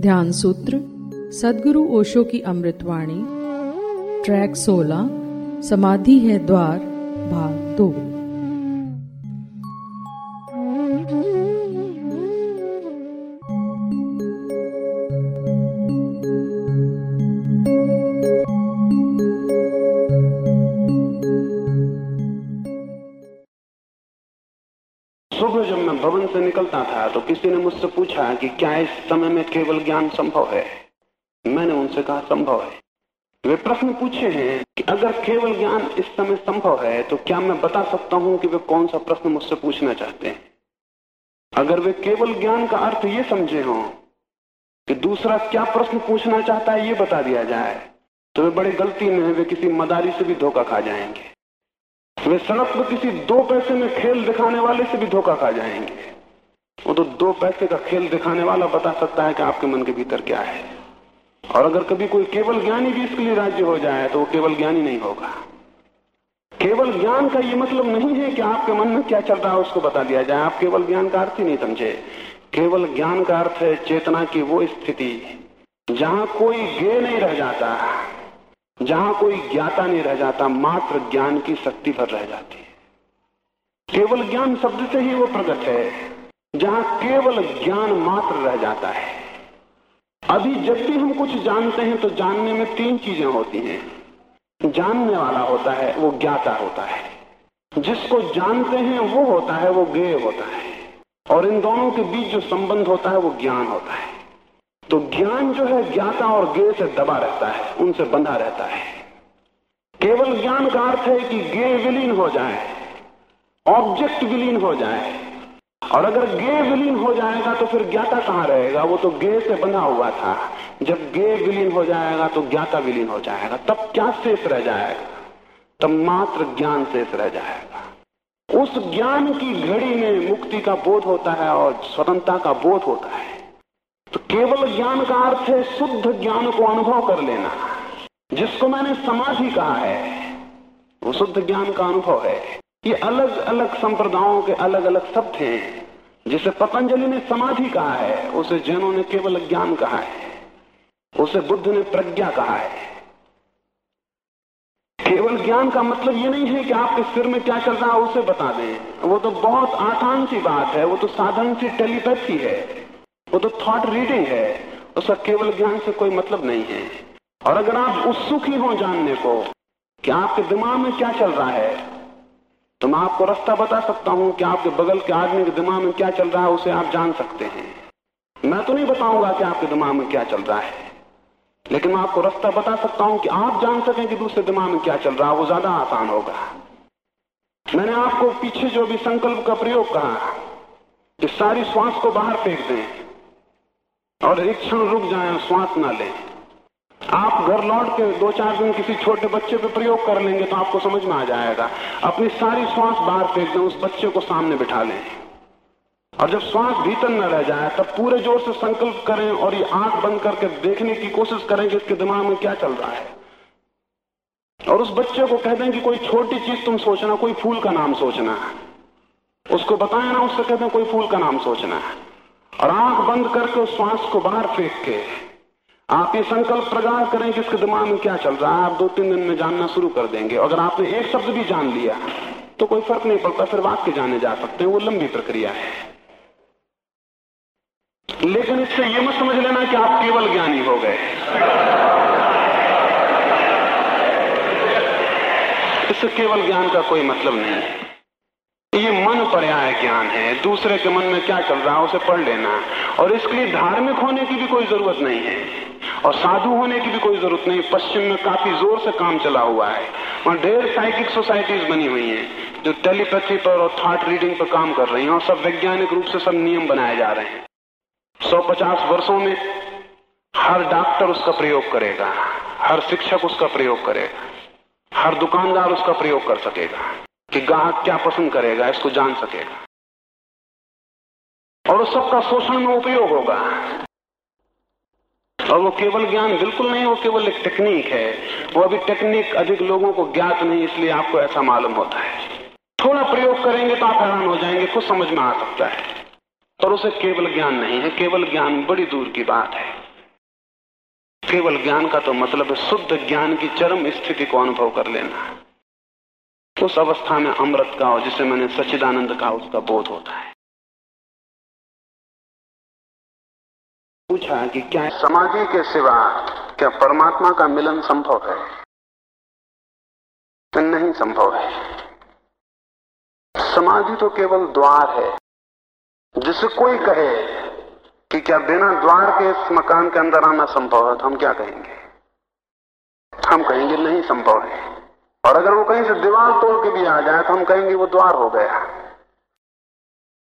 ध्यान सूत्र सदगुरु ओशो की अमृतवाणी ट्रैक 16 समाधि है द्वार भाग दो भवन से निकलता था तो किसी ने मुझसे पूछा कि क्या इस समय में केवल ज्ञान संभव है? मैंने उनसे कहा, संभव है। वे प्रश्न पूछे हैं कि अगर केवल ज्ञान इस समय संभव है तो क्या मैं बता सकता हूँ कि वे कौन सा प्रश्न मुझसे पूछना चाहते हैं? अगर वे केवल ज्ञान का अर्थ ये समझे हो कि दूसरा क्या प्रश्न पूछना चाहता है, ये बता दिया जाए तो वे बड़ी गलती में वे किसी मदारी से भी धोखा खा जाएँगे। वे सड़क पर किसी दो पैसे में खेल दिखाने वाले से भी धोखा खा जाएँगे। वो तो दो पैसे का खेल दिखाने वाला बता सकता है कि आपके मन के भीतर क्या है। और अगर कभी कोई केवल ज्ञानी भी इसके लिए राज्य हो जाए तो वो केवल ज्ञानी नहीं होगा। केवल ज्ञान का ये मतलब नहीं है कि आपके मन में क्या चल रहा है, उसको बता दिया जाए। आप केवल ज्ञान का अर्थ ही नहीं समझे। केवल ज्ञान का अर्थ है चेतना की वो स्थिति, जहाँ कोई गे नहीं रह जाता, जहाँ कोई ज्ञाता नहीं रह जाता, मात्र ज्ञान की शक्ति भर रह जाती है। केवल ज्ञान शब्द से ही वो प्रकट है, जहाँ केवल ज्ञान मात्र रह जाता है। अभी जब भी हम कुछ जानते हैं तो जानने में तीन चीज़ें होती हैं। जानने वाला होता है, वो ज्ञाता होता है। जिसको जानते हैं, वो होता है, वो ज्ञेय होता है। और इन दोनों के बीच जो संबंध होता है, वो ज्ञान होता है। तो ज्ञान जो है, ज्ञाता और ज्ञेय से दबा रहता है, उनसे बंधा रहता है। केवल ज्ञान का अर्थ है कि ज्ञेय विलीन हो जाए, ऑब्जेक्ट विलीन हो जाए और अगर गे विलीन हो जाएगा तो फिर ज्ञाता कहाँ रहेगा? वो तो गे से बना हुआ था। जब गे विलीन हो जाएगा तो ज्ञाता विलीन हो जाएगा। तब क्या शेष रह जाएगा? तब मात्र ज्ञान शेष रह जाएगा। उस ज्ञान की घड़ी में मुक्ति का बोध होता है और स्वतंत्रता का बोध होता है। तो केवल ज्ञान का अर्थ है शुद्ध ज्ञान को अनुभव कर लेना। जिसको मैंने समाधि कहा है, वो शुद्ध ज्ञान का अनुभव है। ये अलग अलग संप्रदायों के अलग अलग शब्द हैं, जिसे पतंजलि ने समाधि कहा है, उसे जैनों ने केवल ज्ञान कहा है, उसे बुद्ध ने प्रज्ञा कहा है। केवल ज्ञान का मतलब ये नहीं है कि आपके सिर में क्या चल रहा है, उसे बता दें। वो तो बहुत आसान सी बात है, वो तो साधारण सी टेलीपैथी है, वो तो थॉट रीडिंग है, उसका केवल ज्ञान से कोई मतलब नहीं है। और अगर आप उत्सुक ही हो जानने को कि आपके दिमाग में क्या चल रहा है तो मैं आपको रास्ता बता सकता हूँ कि आपके बगल के आदमी के दिमाग में क्या चल रहा है, उसे आप जान सकते हैं। मैं तो नहीं बताऊँगा कि आपके दिमाग में क्या चल रहा है, लेकिन मैं आपको रास्ता बता सकता हूँ कि आप जान सकें कि दूसरे दिमाग में क्या चल रहा है, वो ज़्यादा आसान होगा। मैंने आपको पीछे जो भी संकल्प का प्रयोग कहा, कि सारी श्वास को बाहर फेंक दें और एक क्षण रुक जाए, श्वास ना लें। आप घर लौट के दो चार दिन किसी छोटे बच्चे पे प्रयोग कर लेंगे तो आपको समझ में आ जाएगा। अपनी सारी श्वास बाहर फेंक दें, उस बच्चे को सामने बिठा लें। और जब श्वास भीतर न रह जाए, तब पूरे ज़ोर से संकल्प करें और ये आँख बंद करके देखने की कोशिश करें कि इसके दिमाग में क्या चल रहा है। और उस बच्चे को कह दें कि कोई छोटी चीज़ तुम सोचना, कोई फूल का नाम सोचना है। उसको बताए ना, उससे कहते हैं कोई फूल का नाम सोचना है। और आँख बंद करके उस श्वास को बाहर फेंक के आप ये संकल्प प्रगाढ़ करें कि इसके दिमाग में क्या चल रहा है। आप दो तीन दिन में जानना शुरू कर देंगे। अगर आपने एक शब्द भी जान लिया तो कोई फ़र्क नहीं पड़ता। फिर वाक्य जाने जा सकते हैं। वो लंबी प्रक्रिया है। लेकिन इससे ये मत समझ लेना कि आप केवल ज्ञानी हो गए। इससे केवल ज्ञान का कोई मतलब नहीं। है ये मन पर्याय ज्ञान है। दूसरे के मन में क्या चल रहा है, उसे पढ़ लेना। और इसके लिए धार्मिक होने की भी कोई ज़रूरत नहीं है। और साधु होने की भी कोई ज़रूरत नहीं। पश्चिम में काफ़ी ज़ोर से काम चला हुआ है। वहाँ ढेर साइकिक सोसाइटीज बनी हुई हैं, जो टेलीपैथी पर और थॉट रीडिंग पर काम कर रही हैं और सब वैज्ञानिक रूप से सब नियम बनाए जा रहे हैं। सौ पचास वर्षों में हर डॉक्टर उसका प्रयोग करेगा। हर शिक्षक उसका प्रयोग करेगा। हर दुकानदार उसका प्रयोग कर सकेगा। कि ग्राहक क्या पसंद करेगा, इसको जान सकेगा। और उस सबका शोषण में उपयोग होगा। और वो केवल ज्ञान बिल्कुल नहीं, वो केवल एक टेक्निक है। वो अभी टेक्निक अधिक लोगों को ज्ञात नहीं, इसलिए आपको ऐसा मालूम होता है। थोड़ा प्रयोग करेंगे तो आप हैरान हो जाएँगे, कुछ समझ में आ सकता है। पर उसे केवल ज्ञान नहीं है, केवल ज्ञान बड़ी दूर की बात है। केवल ज्ञान का तो मतलब है शुद्ध ज्ञान की चरम स्थिति को अनुभव कर लेना। उस अवस्था में अमृत का और जिसे मैंने सच्चिदानंद का उसका बोध होता है। पूछा कि क्या समाधि के सिवा क्या परमात्मा का मिलन संभव है? नहीं संभव है। समाधि तो केवल द्वार है। जिसे कोई कहे कि क्या बिना द्वार के इस मकान के अंदर आना संभव है तो हम क्या कहेंगे? हम कहेंगे नहीं संभव है। और अगर वो कहीं से दीवार तोड़ के भी आ जाए तो हम कहेंगे वो द्वार हो गया।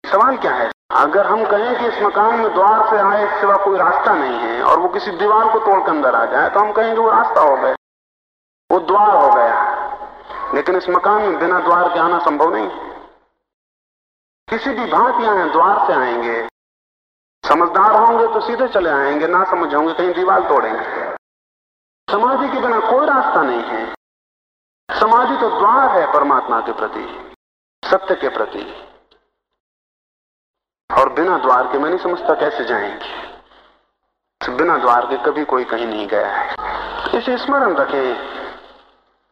सवाल क्या है? अगर हम कहें कि इस मकान में द्वार से आए सिवा कोई रास्ता नहीं है और वो किसी दीवार को तोड़ के अंदर आ जाए तो हम कहेंगे वो रास्ता हो गया। वो द्वार हो गया। लेकिन इस मकान में बिना द्वार के आना संभव नहीं है। किसी भी भांति आए, द्वार से आएँगे। समझदार होंगे तो सीधे चले आएँगे, ना समझ होंगे कहीं दीवार तोड़ेंगे। समाधि के बिना कोई रास्ता नहीं है। तो है परमात्मा के प्रति, सत्य के प्रति। और बिना द्वार के मैं नहीं समझता कैसे जाएँगे। बिना द्वार के कभी कोई कहीं नहीं गया है। इसे स्मरण रखें।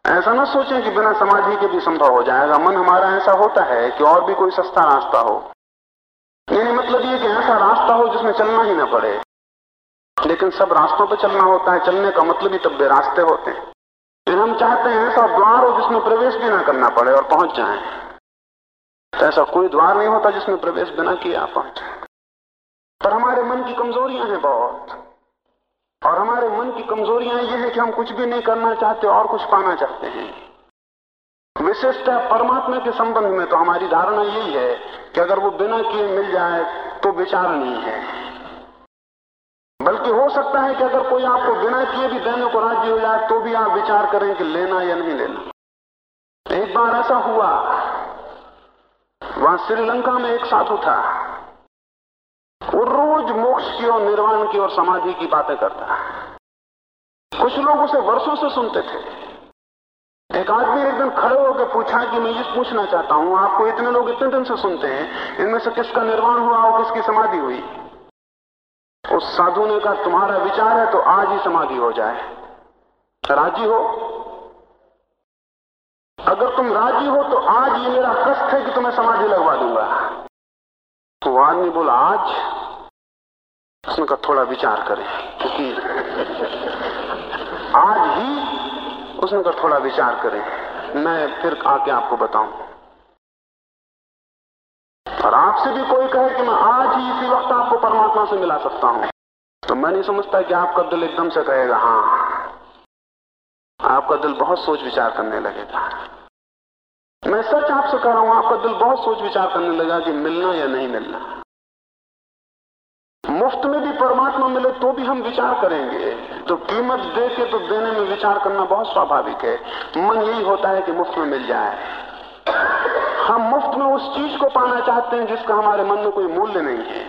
ऐसा ना सोचें कि बिना समाधि के भी संभव हो जाएगा। मन हमारा ऐसा होता है कि और भी कोई सस्ता रास्ता हो। यानी मतलब ये कि ऐसा रास्ता हो जिसमें चलना ही ना पड़े। लेकिन सब रास्तों पर चलना होता है। चलने का मतलब ही तब रास्ते होते हैं। हम चाहते हैं ऐसा द्वार हो जिसमें प्रवेश भी ना करना पड़े और पहुँच जाए। तो ऐसा कोई द्वार नहीं होता जिसमें प्रवेश बिना किए आप पहुँच पर हमारे मन की कमजोरियाँ हैं बहुत। और हमारे मन की कमजोरियाँ ये है कि हम कुछ भी नहीं करना चाहते और कुछ पाना चाहते हैं। विशेषतः परमात्मा के संबंध में तो हमारी धारणा यही है कि अगर वो बिना किए मिल जाए तो विचार नहीं है। बल्कि हो सकता है कि अगर कोई आपको बिना किए भी देने को राज़ी हो जाए तो भी आप विचार करें कि लेना या नहीं लेना। एक बार ऐसा हुआ। वहाँ श्रीलंका में एक साधु था। वो रोज मोक्ष की और निर्वाण की और समाधि की बातें करता। कुछ लोग उसे वर्षों से सुनते थे। एक आदमी एक दिन खड़े होकर पूछा कि मैं ये पूछना चाहता हूँ, आपको इतने लोग इतने दिन से सुनते हैं, इनमें से किसका निर्वाण हुआ और किसकी समाधि हुई? उस साधु ने कहा तुम्हारा विचार है तो आज ही समाधि हो जाए। राज़ी हो? अगर तुम राज़ी हो तो आज ये मेरा कष्ट है कि तुम्हें समाधि लगवा दूँगा। तो आदमी बोला, आज? उसने कहा थोड़ा विचार करें, क्योंकि आज ही उसने कहा थोड़ा विचार करें। मैं फिर आके आपको बताऊँ। और आपसे भी कोई कहे कि मैं आज ही इसी वक्त आपको परमात्मा से मिला सकता हूँ। तो मैं नहीं समझता कि आपका दिल एकदम से कहेगा हाँ आपका दिल बहुत सोच विचार करने लगेगा। मैं सच आपसे कह रहा हूँ, आपका दिल बहुत सोच विचार करने लगा कि मिलना या नहीं मिलना। मुफ़्त में भी परमात्मा मिले तो भी हम विचार करेंगे। तो कीमत दे के तो देने में विचार करना बहुत स्वाभाविक है। मन यही होता है कि मुफ़्त में मिल जाए। हम मुफ़्त में उस चीज़ को पाना चाहते हैं जिसका हमारे मन में कोई मूल्य नहीं है।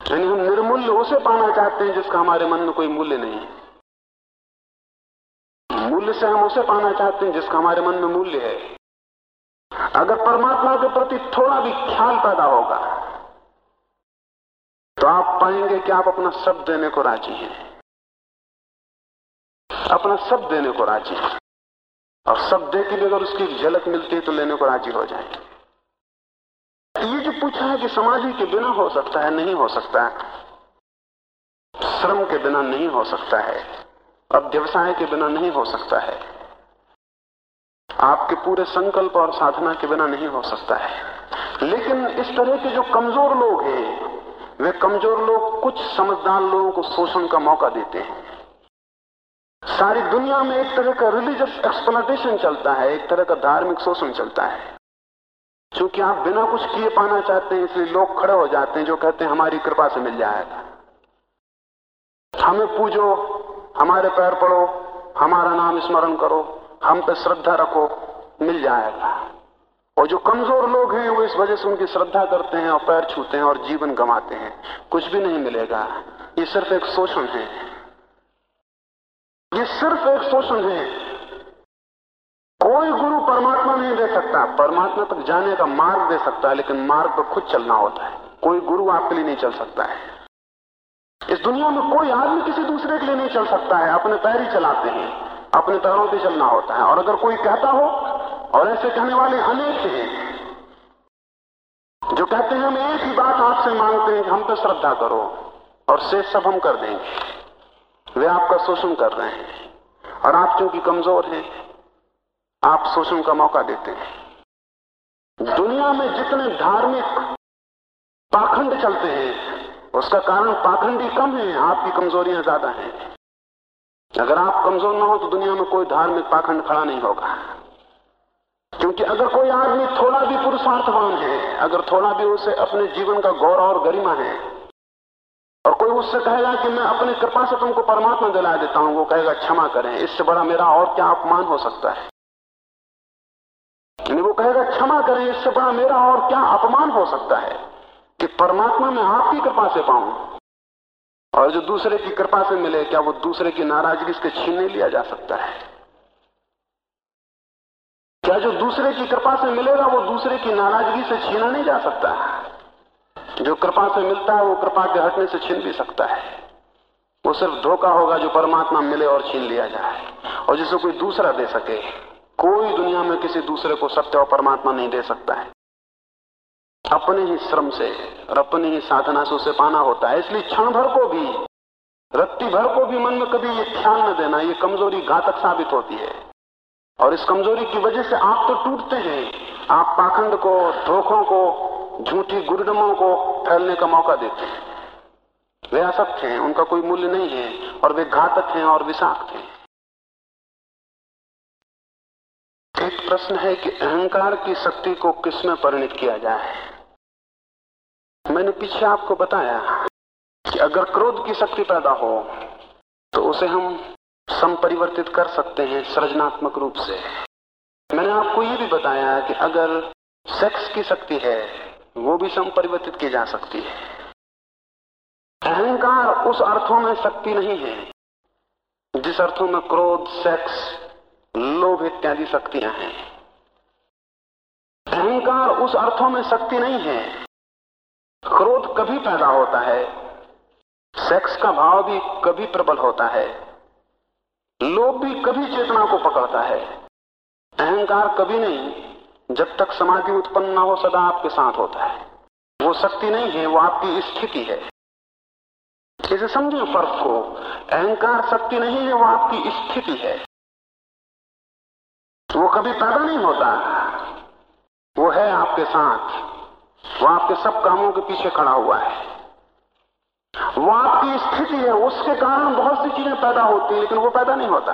यानी हम निर्मूल्य उसे पाना चाहते हैं जिसका हमारे मन में कोई मूल्य नहीं है। मूल्य से हम उसे पाना चाहते हैं जिसका हमारे मन में मूल्य है। अगर परमात्मा के प्रति थोड़ा भी ख्याल पैदा होगा तो आप पाएँगे कि आप अपना सब देने को राज़ी हैं। अपना सब देने को राज़ी हैं। और सब दे के भी अगर उसकी झलक मिलती है तो लेने को राज़ी हो जाएँगे। ये जो पूछा है कि समाधि के बिना हो सकता है, नहीं हो सकता है। श्रम के बिना नहीं हो सकता है। अब व्यवसाय के बिना नहीं हो सकता है। आपके पूरे संकल्प और साधना के बिना नहीं हो सकता है। लेकिन इस तरह के जो कमज़ोर लोग हैं, वे कमज़ोर लोग कुछ समझदार लोगों को शोषण का मौका देते हैं। सारी दुनिया में एक तरह का रिलीजियस एक्सप्लोटेशन चलता है, एक तरह का धार्मिक शोषण चलता है। क्योंकि आप बिना कुछ किए पाना चाहते हैं, इसलिए लोग खड़े हो जाते हैं, जो कहते हैं, हमारी कृपा से मिल जाएगा। हमें पूजो, हमारे पैर पड़ो, हमारा नाम स्मरण करो, हम पे श्रद्धा रखो, मिल जाएगा। और जो कमज़ोर लोग हैं, वो इस वजह से उनकी श्रद्धा करते हैं और पैर छूते हैं और जीवन गंवाते हैं। कुछ भी नहीं मिलेगा। ये सिर्फ़ एक शोषण है। ये सिर्फ़ एक शोषण है। कोई गुरु परमात्मा नहीं दे सकता। परमात्मा तक जाने का मार्ग दे सकता है, लेकिन मार्ग पर खुद चलना होता है। कोई गुरु आपके लिए नहीं चल सकता है। इस दुनिया में कोई आदमी किसी दूसरे के लिए नहीं चल सकता है। अपने पैर ही चलाते हैं। अपने पैरों पे चलना होता है। और अगर कोई कहता हो, और ऐसे कहने वाले अनेक हैं, जो कहते हैं, हम एक ही बात आपसे मांगते हैं कि हम पे श्रद्धा करो, और शेष सब हम कर देंगे। वे आपका शोषण कर रहे हैं और आप क्योंकि कमज़ोर हैं, आप शोषण का मौका देते हैं। दुनिया में जितने धार्मिक पाखंड चलते हैं, उसका कारण पाखंडी कम है आपकी कमजोरियाँ ज़्यादा हैं। अगर आप कमज़ोर ना हो तो दुनिया में कोई धार्मिक पाखंड खड़ा नहीं होगा। क्योंकि अगर कोई आदमी थोड़ा भी पुरुषार्थवान है, अगर थोड़ा भी उसे अपने जीवन का गौरव और गरिमा है और कोई उससे कहेगा कि मैं अपने कृपा से तुमको परमात्मा दिला देता हूँ, वो कहेगा, क्षमा करें, इससे बड़ा मेरा और क्या अपमान हो सकता है? वो कहेगा, क्षमा करें, इससे बड़ा मेरा और क्या अपमान हो सकता है कि परमात्मा में आपकी कृपा से पाऊँ? और जो दूसरे की कृपा से मिले, क्या वो दूसरे की नाराज़गी से छीन नहीं लिया जा सकता है? क्या जो दूसरे की कृपा से मिलेगा, वो दूसरे की नाराज़गी से छीना नहीं जा सकता? जो कृपा से मिलता है, वो कृपा के हटने से छीन भी सकता है। वो सिर्फ़ धोखा होगा जो परमात्मा मिले और छीन लिया जाए। और जिसे कोई दूसरा दे सके, कोई दुनिया में किसी दूसरे को सत्य और परमात्मा नहीं दे सकता है। अपने ही श्रम से और अपनी ही साधना से उसे पाना होता है। इसलिए क्षण भर को भी, रत्ती भर को भी मन में कभी ये ख्याल न देना, ये कमज़ोरी घातक साबित होती है। और इस कमज़ोरी की वजह से आप तो टूटते हैं। आप पाखंड को, धोखों को झूठी गुरुडमों को फैलने का मौका देते हैं। वे असत्य हैं, उनका कोई मूल्य नहीं है, और वे घातक हैं और विषाक्त हैं। एक प्रश्न है कि अहंकार की शक्ति को किसमें परिणित किया जाए? मैंने पीछे आपको बताया कि अगर क्रोध की शक्ति पैदा हो तो उसे हम संपरिवर्तित कर सकते हैं सृजनात्मक रूप से। मैंने आपको ये भी बताया कि अगर सेक्स की शक्ति है वो भी संपरिवर्तित की जा सकती है। अहंकार उस अर्थों में शक्ति नहीं है, जिस अर्थों में क्रोध, सेक्स, लोभ इत्यादि शक्तियाँ हैं। अहंकार उस अर्थों में शक्ति नहीं है। क्रोध कभी पैदा होता है, सेक्स का भाव भी कभी प्रबल होता है, लोभ भी कभी चेतना को पकड़ता है। अहंकार कभी नहीं जब तक समाधि उत्पन्न ना हो, सदा आपके साथ होता है। वो शक्ति नहीं है, वो आपकी स्थिति है। इसे समझो फ़र्क को, अहंकार शक्ति नहीं है, वो आपकी स्थिति है। वो कभी पैदा नहीं होता। वो है आपके साथ। वो आपके सब कामों के पीछे खड़ा हुआ है। वो आपकी स्थिति है, उसके कारण बहुत सी चीज़ें पैदा होती है, लेकिन वो पैदा नहीं होता।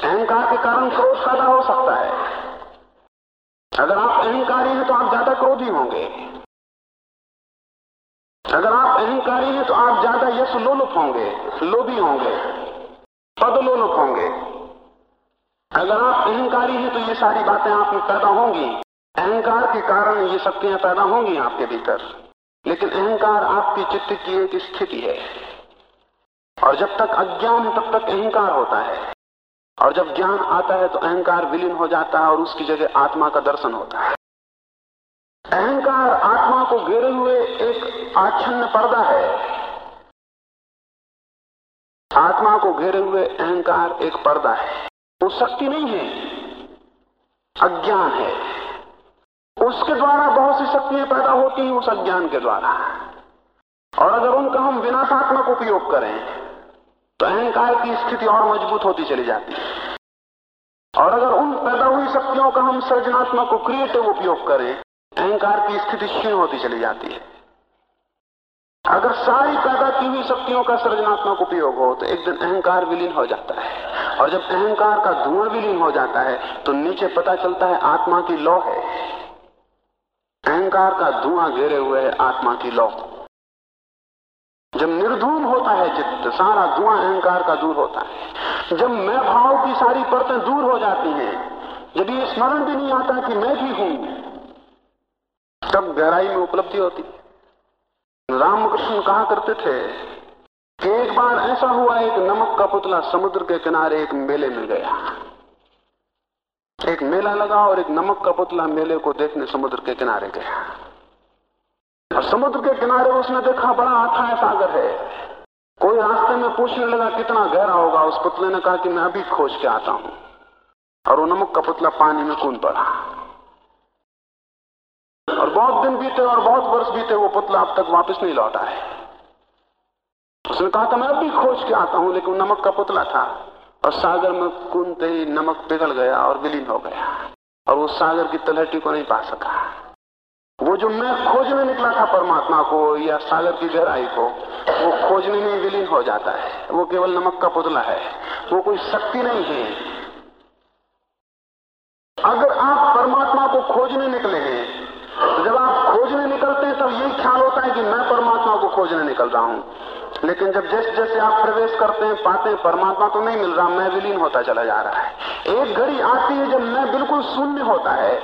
अहंकार के कारण क्रोध पैदा हो सकता है। अगर आप अहंकारी हैं तो आप ज़्यादा क्रोधी होंगे। अगर आप अहंकारी हैं तो आप ज़्यादा यश लोलुप होंगे, लोभी होंगे पद लोलुप होंगे। अगर आप अहंकारी हैं तो ये सारी बातें आप में पैदा होंगी। अहंकार के कारण ये शक्तियाँ पैदा होंगी आपके भीतर। लेकिन अहंकार आपकी चित्त की एक स्थिति है। और जब तक अज्ञान है, तब तक अहंकार होता है। और जब ज्ञान आता है तो अहंकार विलीन हो जाता है और उसकी जगह आत्मा का दर्शन होता है। अहंकार आत्मा को घेरे हुए एक आच्छन्न पर्दा है। आत्मा को घेरे हुए अहंकार एक पर्दा है। वो शक्ति नहीं है, अज्ञान है। उसके द्वारा बहुत सी शक्तियाँ पैदा होती हैं उस अज्ञान के द्वारा। और अगर उनका हम विनाशात्मक उपयोग करें तो अहंकार की स्थिति और मज़बूत होती चली जाती है। और अगर उन पैदा हुई शक्तियों का हम सृजनात्मक को क्रिएटिव उपयोग करें, अहंकार की स्थिति क्षीण होती चली जाती है। अगर सारी पैदा की हुई शक्तियों का सृजनात्मक उपयोग हो तो एक दिन अहंकार विलीन हो जाता है। और जब अहंकार का धुआँ विलीन हो जाता है तो नीचे पता चलता है आत्मा की लौ है। अहंकार का धुआँ घेरे हुए है आत्मा की लौ। जब निर्धूम होता है चित्त, सारा धुआँ अहंकार का दूर होता है। जब मैं भाव की सारी परतें दूर हो जाती हैं जब ये स्मरण भी नहीं आता कि मैं भी हूँ, तब गहराई में उपलब्धि होती। रामकृष्ण कहा करते थे कि एक बार ऐसा हुआ, एक नमक का पुतला समुद्र के किनारे एक मेले में गया। एक मेला लगा और एक नमक का पुतला मेले को देखने समुद्र के किनारे गया। और समुद्र के किनारे उसने देखा बड़ा अथाय सागर है। कोई रास्ते में पूछने लगा कितना गहरा होगा, उस पुतले ने कहा कि मैं अभी खोज के आता हूँ। और नमक का पुतला पानी में कूद पड़ा। और बहुत दिन बीते और बहुत वर्ष बीते वो पुतला अब तक वापस नहीं लौटा है। उसने कहा था, मैं अभी खोज के आता हूँ, लेकिन नमक का पुतला था। और सागर में कूदते ही नमक पिघल गया और विलीन हो गया। और वो सागर की तलहटी को नहीं पा सका। वो जो मैं खोजने निकला था परमात्मा को या सागर की गहराई को, वो खोजने में विलीन हो जाता है। वो केवल नमक का पुतला है। वो कोई शक्ति नहीं है। अगर आप परमात्मा को खोजने निकले हैं तो जब आप खोजने निकलते हैं, तब यही ख्याल होता है कि मैं परमात्मा को खोजने निकल रहा हूँ। लेकिन जब जैसे जैसे आप प्रवेश करते हैं, पाते हैं, परमात्मा तो नहीं मिल रहा, मैं विलीन होता चला जा रहा है। एक घड़ी आती है जब मैं बिल्कुल शून्य होता है।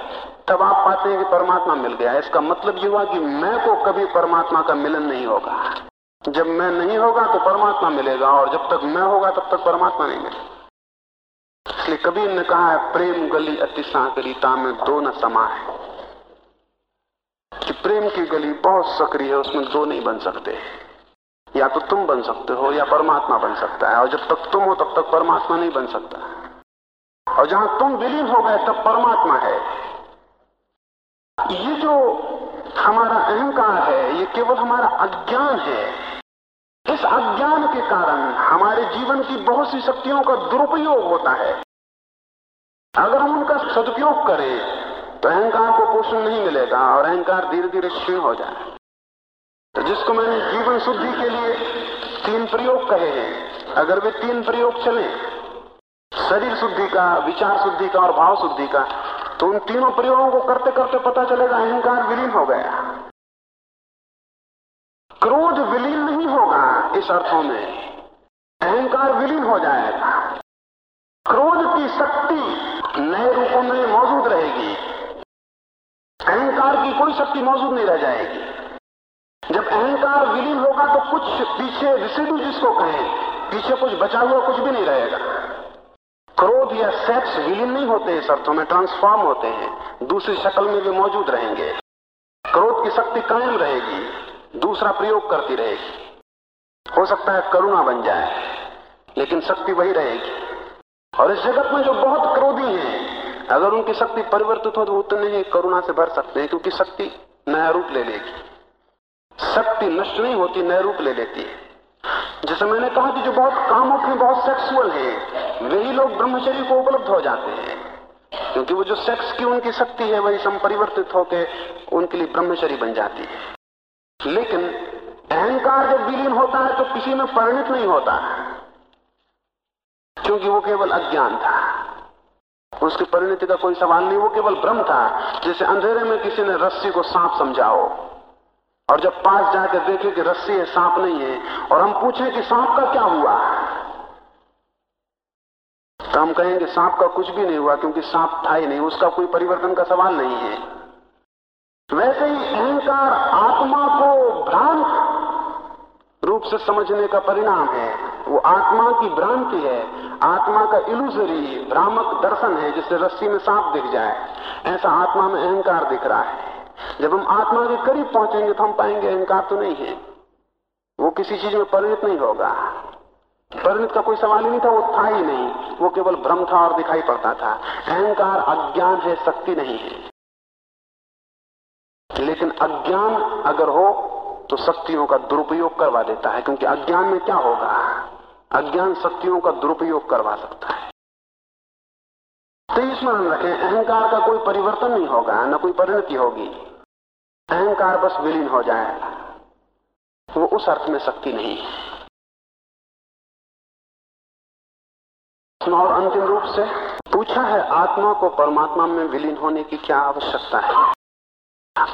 तब आप पाते हैं कि परमात्मा मिल गया इसका मतलब ये हुआ कि मैं को कभी परमात्मा का मिलन नहीं होगा। जब मैं नहीं होगा तो परमात्मा मिलेगा, और जब तक मैं होगा तब तक परमात्मा नहीं मिलेगा। इसलिए कबीर ने कहा है, प्रेम गली अति सांकरीता में दो न समा है। कि प्रेम की गली बहुत सक्रिय है, उसमें दो नहीं बन सकते। या तो तुम बन सकते हो, या परमात्मा बन सकता है। और जब तक तुम हो, तब तक परमात्मा नहीं बन सकता। और जहाँ तुम विलीन हो गए, तब परमात्मा है। ये जो हमारा अहंकार है, ये केवल हमारा अज्ञान है। इस अज्ञान के कारण हमारे जीवन की बहुत सी शक्तियों का दुरुपयोग होता है। अगर हम उनका सदुपयोग करें तो अहंकार को पोषण नहीं मिलेगा और अहंकार धीरे धीरे क्षीण हो जाए। तो जिसको मैंने जीवन शुद्धि के लिए तीन प्रयोग कहे हैं, अगर वे तीन प्रयोग चले, शरीर शुद्धि का, विचार शुद्धि का और भाव शुद्धि का तो उन तीनों प्रयोगों को करते करते पता चलेगा अहंकार विलीन हो गया। क्रोध विलीन नहीं होगा इस अर्थों में। अहंकार विलीन हो जाएगा। क्रोध की शक्ति नए रूपों में मौजूद रहेगी। अहंकार की कोई शक्ति मौजूद नहीं रह जाएगी। जब अहंकार विलीन होगा तो कुछ पीछे रिसिडू जिसको कहें, पीछे कुछ बचा हुआ कुछ भी नहीं रहेगा। क्रोध या सेक्स विलीन नहीं होते इस अर्थों में ट्रांसफॉर्म होते हैं। दूसरी शक्ल में भी मौजूद रहेंगे। क्रोध की शक्ति कायम रहेगी, दूसरा प्रयोग करती रहेगी। हो सकता है करुणा बन जाए, लेकिन शक्ति वही रहेगी। और इस जगत में जो बहुत क्रोधी हैं, अगर उनकी शक्ति परिवर्तित हो तो उतने ही करुणा से भर सकते हैं, क्योंकि शक्ति नया रूप ले लेगी। शक्ति नष्ट नहीं होती, नया रूप ले लेती है। जैसे मैंने कहा कि जो बहुत कामुक हैं बहुत सेक्सुअल हैं वही लोग ब्रह्मचर्य को उपलब्ध हो जाते हैं। क्योंकि वो जो सेक्स की उनकी शक्ति है, वही संपरिवर्तित होकर उनके लिए ब्रह्मचर्य बन जाती है। लेकिन अहंकार जब विलीन होता है तो किसी में परिणित नहीं होता। क्योंकि वो केवल अज्ञान था। उसकी परिणति का कोई सवाल नहीं, वो केवल भ्रम था। जैसे अंधेरे में किसी ने रस्सी को सांप समझाओ, और जब पास जाकर देखे कि रस्सी है, सांप नहीं है, और हम पूछे कि सांप का क्या हुआ? तो हम कहेंगे, सांप का कुछ भी नहीं हुआ, क्योंकि सांप था ही नहीं, उसका कोई परिवर्तन का सवाल नहीं है। वैसे ही अहंकार आत्मा को भ्रांत रूप से समझने का परिणाम है। वो आत्मा की भ्रांति है। आत्मा का इलूजरी भ्रामक दर्शन है, जिससे रस्सी में सांप दिख जाए। ऐसा आत्मा में अहंकार दिख रहा है। जब हम आत्मा के करीब पहुँचेंगे तो हम पाएँगे अहंकार तो नहीं है। वो किसी चीज़ में परिणित नहीं होगा। परिणित का कोई सवाल ही नहीं था, वो था ही नहीं। वो केवल भ्रम था और दिखाई पड़ता था। अहंकार, अज्ञान है, शक्ति नहीं है। लेकिन अज्ञान अगर हो तो शक्तियों का दुरुपयोग करवा देता है, क्योंकि अज्ञान में क्या होगा? अज्ञान शक्तियों का दुरुपयोग करवा सकता है। तो स्मरण रखें, अहंकार का कोई परिवर्तन नहीं होगा, न कोई परिणति होगी। अहंकार बस विलीन हो जाएगा। वो उस अर्थ में शक्ति नहीं है। और अंतिम रूप से पूछा है, आत्मा को परमात्मा में विलीन होने की क्या आवश्यकता है?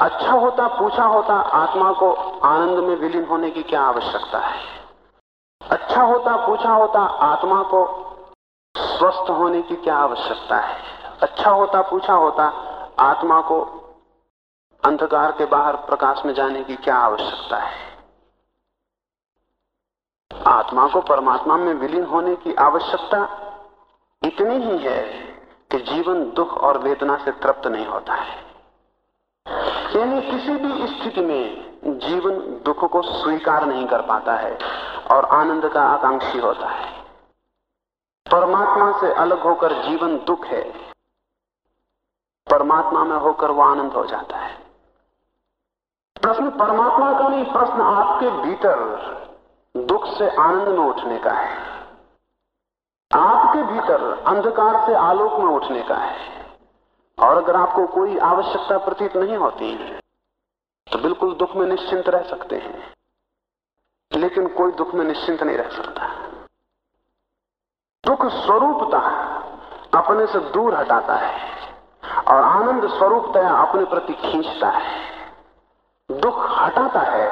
अच्छा होता, पूछा होता, आत्मा को आनंद में विलीन होने की क्या आवश्यकता है? अच्छा होता, पूछा होता, आत्मा को स्वस्थ होने की क्या आवश्यकता है? अच्छा होता, पूछा होता, आत्मा को अंधकार के बाहर प्रकाश में जाने की क्या आवश्यकता है? आत्मा को परमात्मा में विलीन होने की आवश्यकता इतनी ही है कि जीवन दुख और वेदना से तृप्त नहीं होता है। यानी किसी भी स्थिति में जीवन दुख को स्वीकार नहीं कर पाता है और आनंद का आकांक्षी होता है। परमात्मा से अलग होकर जीवन दुख है। परमात्मा में होकर वो आनंद हो जाता है। प्रश्न परमात्मा का नहीं, प्रश्न आपके भीतर दुख से आनंद में उठने का है। आपके भीतर अंधकार से आलोक में उठने का है। और अगर आपको कोई आवश्यकता प्रतीत नहीं होती तो बिल्कुल दुख में निश्चिंत रह सकते हैं। लेकिन कोई दुख में निश्चिंत नहीं रह सकता। दुख स्वरूपता अपने से दूर हटाता है, और आनंद स्वरूपतया अपने प्रति खींचता है। दुख हटाता है,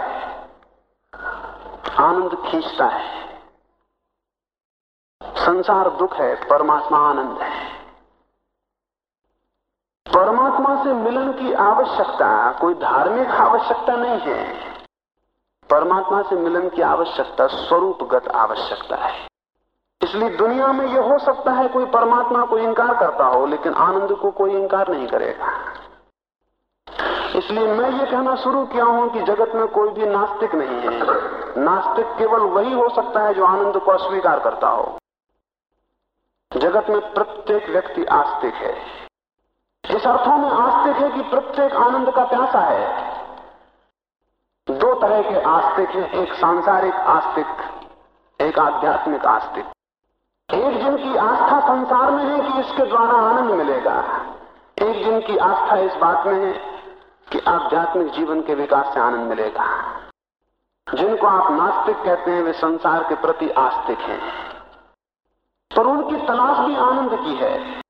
आनंद खींचता है। संसार दुख है, परमात्मा आनंद है। परमात्मा से मिलन की आवश्यकता, कोई धार्मिक आवश्यकता नहीं है। परमात्मा से मिलन की आवश्यकता, स्वरूपगत आवश्यकता है। इसलिए दुनिया में यह हो सकता है कोई परमात्मा को इंकार करता हो, लेकिन आनंद को कोई इंकार नहीं करेगा। इसलिए मैं ये कहना शुरू किया हूँ कि जगत में कोई भी नास्तिक नहीं है। नास्तिक केवल वही हो सकता है जो आनंद को अस्वीकार करता हो। जगत में प्रत्येक व्यक्ति आस्तिक है। इस अर्थों में आस्तिक है कि प्रत्येक आनंद का प्यासा है, दो तरह के आस्तिक हैं, एक सांसारिक आस्तिक, एक आध्यात्मिक आस्तिक। एक जिनकी आस्था संसार में है कि इसके द्वारा आनंद मिलेगा, एक जिनकी आस्था इस बात में है कि आध्यात्मिक जीवन के विकास से आनंद मिलेगा। जिनको आप नास्तिक कहते हैं, वे संसार के प्रति आस्तिक हैं। पर उनकी तलाश भी आनंद की है।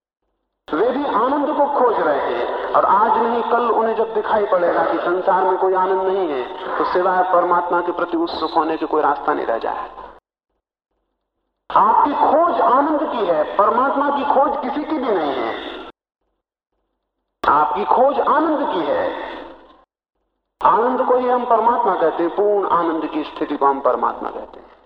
वे भी आनंद को खोज रहे हैं। और आज नहीं, कल उन्हें जब दिखाई पड़ेगा कि संसार में कोई आनंद नहीं है तो सिवाय परमात्मा के प्रति उत्सुक होने के कोई रास्ता नहीं रह जाए। आपकी खोज आनंद की है, परमात्मा की खोज किसी की भी नहीं है। आपकी खोज आनंद की है। आनंद को ही हम परमात्मा कहते हैं, पूर्ण आनंद की स्थिति को हम परमात्मा कहते हैं।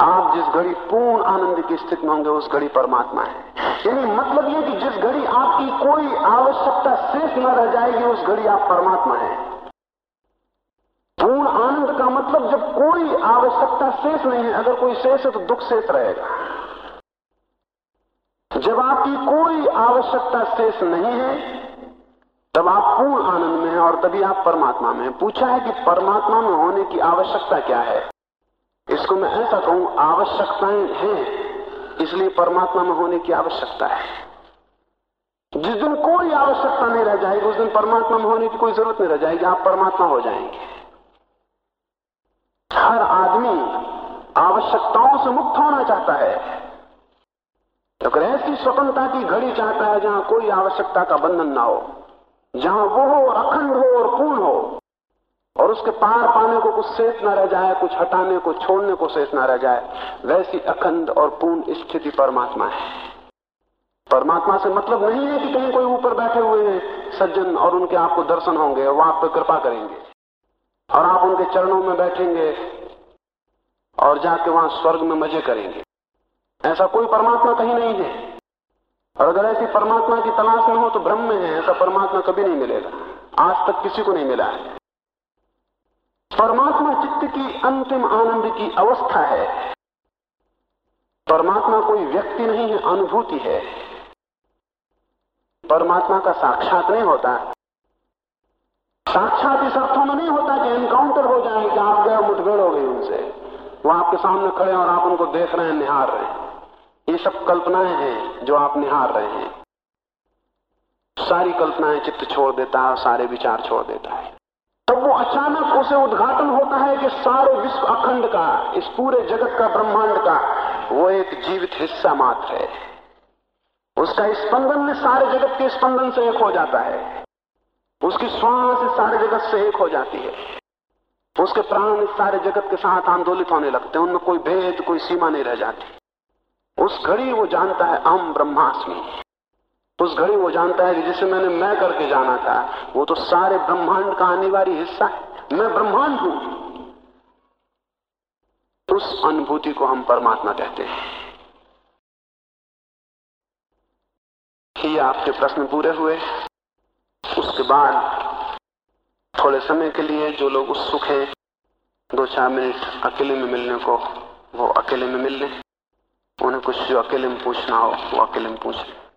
आप जिस घड़ी पूर्ण आनंद की स्थिति में होंगे, उस घड़ी परमात्मा है। यानी मतलब यह कि जिस घड़ी आपकी कोई आवश्यकता शेष न रह जाएगी, उस घड़ी आप परमात्मा है। पूर्ण आनंद का मतलब जब कोई आवश्यकता शेष नहीं है, अगर कोई शेष है तो दुख शेष रहेगा। जब आपकी कोई आवश्यकता शेष नहीं है, तब आप पूर्ण आनंद में हैं और तभी आप परमात्मा में पूछा है कि परमात्मा में होने की आवश्यकता क्या है? इसको मैं ऐसा कहूँ, आवश्यकताएँ हैं, इसलिए परमात्मा में होने की आवश्यकता है। जिस दिन कोई आवश्यकता नहीं रह जाएगी, उस दिन परमात्मा में होने की कोई ज़रूरत नहीं रह जाएगी, आप परमात्मा हो जाएँगे। हर आदमी आवश्यकताओं से मुक्त होना चाहता है। अगर ऐसी स्वतंत्रता की घड़ी चाहता है जहाँ कोई आवश्यकता का बंधन ना हो, जहाँ वो हो अखंड हो और पूर्ण हो और उसके पार पाने को कुछ शेष न रह जाए, कुछ हटाने को, छोड़ने को शेष न रह जाए, वैसी अखंड और पूर्ण स्थिति परमात्मा है। परमात्मा से मतलब नहीं है कि कहीं कोई ऊपर बैठे हुए हैं, सज्जन, और उनके आपको दर्शन होंगे, वो आप पर कृपा करेंगे। और आप उनके चरणों में बैठेंगे, और जाके वहाँ स्वर्ग में मज़े करेंगे। ऐसा कोई परमात्मा कहीं नहीं है। और अगर ऐसी परमात्मा की तलाश में हो तो ब्रह्म में है, ऐसा परमात्मा कभी नहीं मिलेगा। आज तक किसी को नहीं मिला है। परमात्मा चित्त की अंतिम आनंद की अवस्था है। परमात्मा कोई व्यक्ति नहीं है, अनुभूति है। परमात्मा का साक्षात नहीं होता। साक्षात इस अर्थों में नहीं होता कि एनकाउंटर हो जाए, कि आप गए, मुठभेड़ हो गई उनसे। वो आपके सामने खड़े और आप उनको देख रहे हैं, निहार रहे हैं। ये सब कल्पनाएँ हैं जो आप निहार रहे हैं। सारी कल्पनाएँ चित्त छोड़ देता है सारे विचार छोड़ देता है। तब वो अचानक उसे उद्घाटन होता है कि सारे विश्व अखंड का, इस पूरे जगत का, ब्रह्मांड का, वो एक जीवित हिस्सा मात्र है। उसका स्पंदन में सारे जगत के स्पंदन से एक हो जाता है। उसकी श्वास सारे जगत से एक हो जाती है। उसके प्राण सारे जगत के साथ आंदोलित होने लगते हैं, उनमें कोई भेद, कोई सीमा नहीं रह जाती। उस घड़ी वो जानता है अहम ब्रह्मास्मि। उस घड़ी वो जानता है कि जिसे मैंने मैं करके जाना था, वो तो सारे ब्रह्मांड का अनिवार्य हिस्सा है। मैं ब्रह्मांड हूँ। उस अनुभूति को हम परमात्मा कहते हैं। ये आपके प्रश्न पूरे हुए। उसके बाद थोड़े समय के लिए जो लोग उत्सुक हैं, दो चार मिनट अकेले में मिलने को, वो अकेले में मिल लें उन्हें कुछ जो अकेले में पूछना हो, वो अकेले में पूछ। लें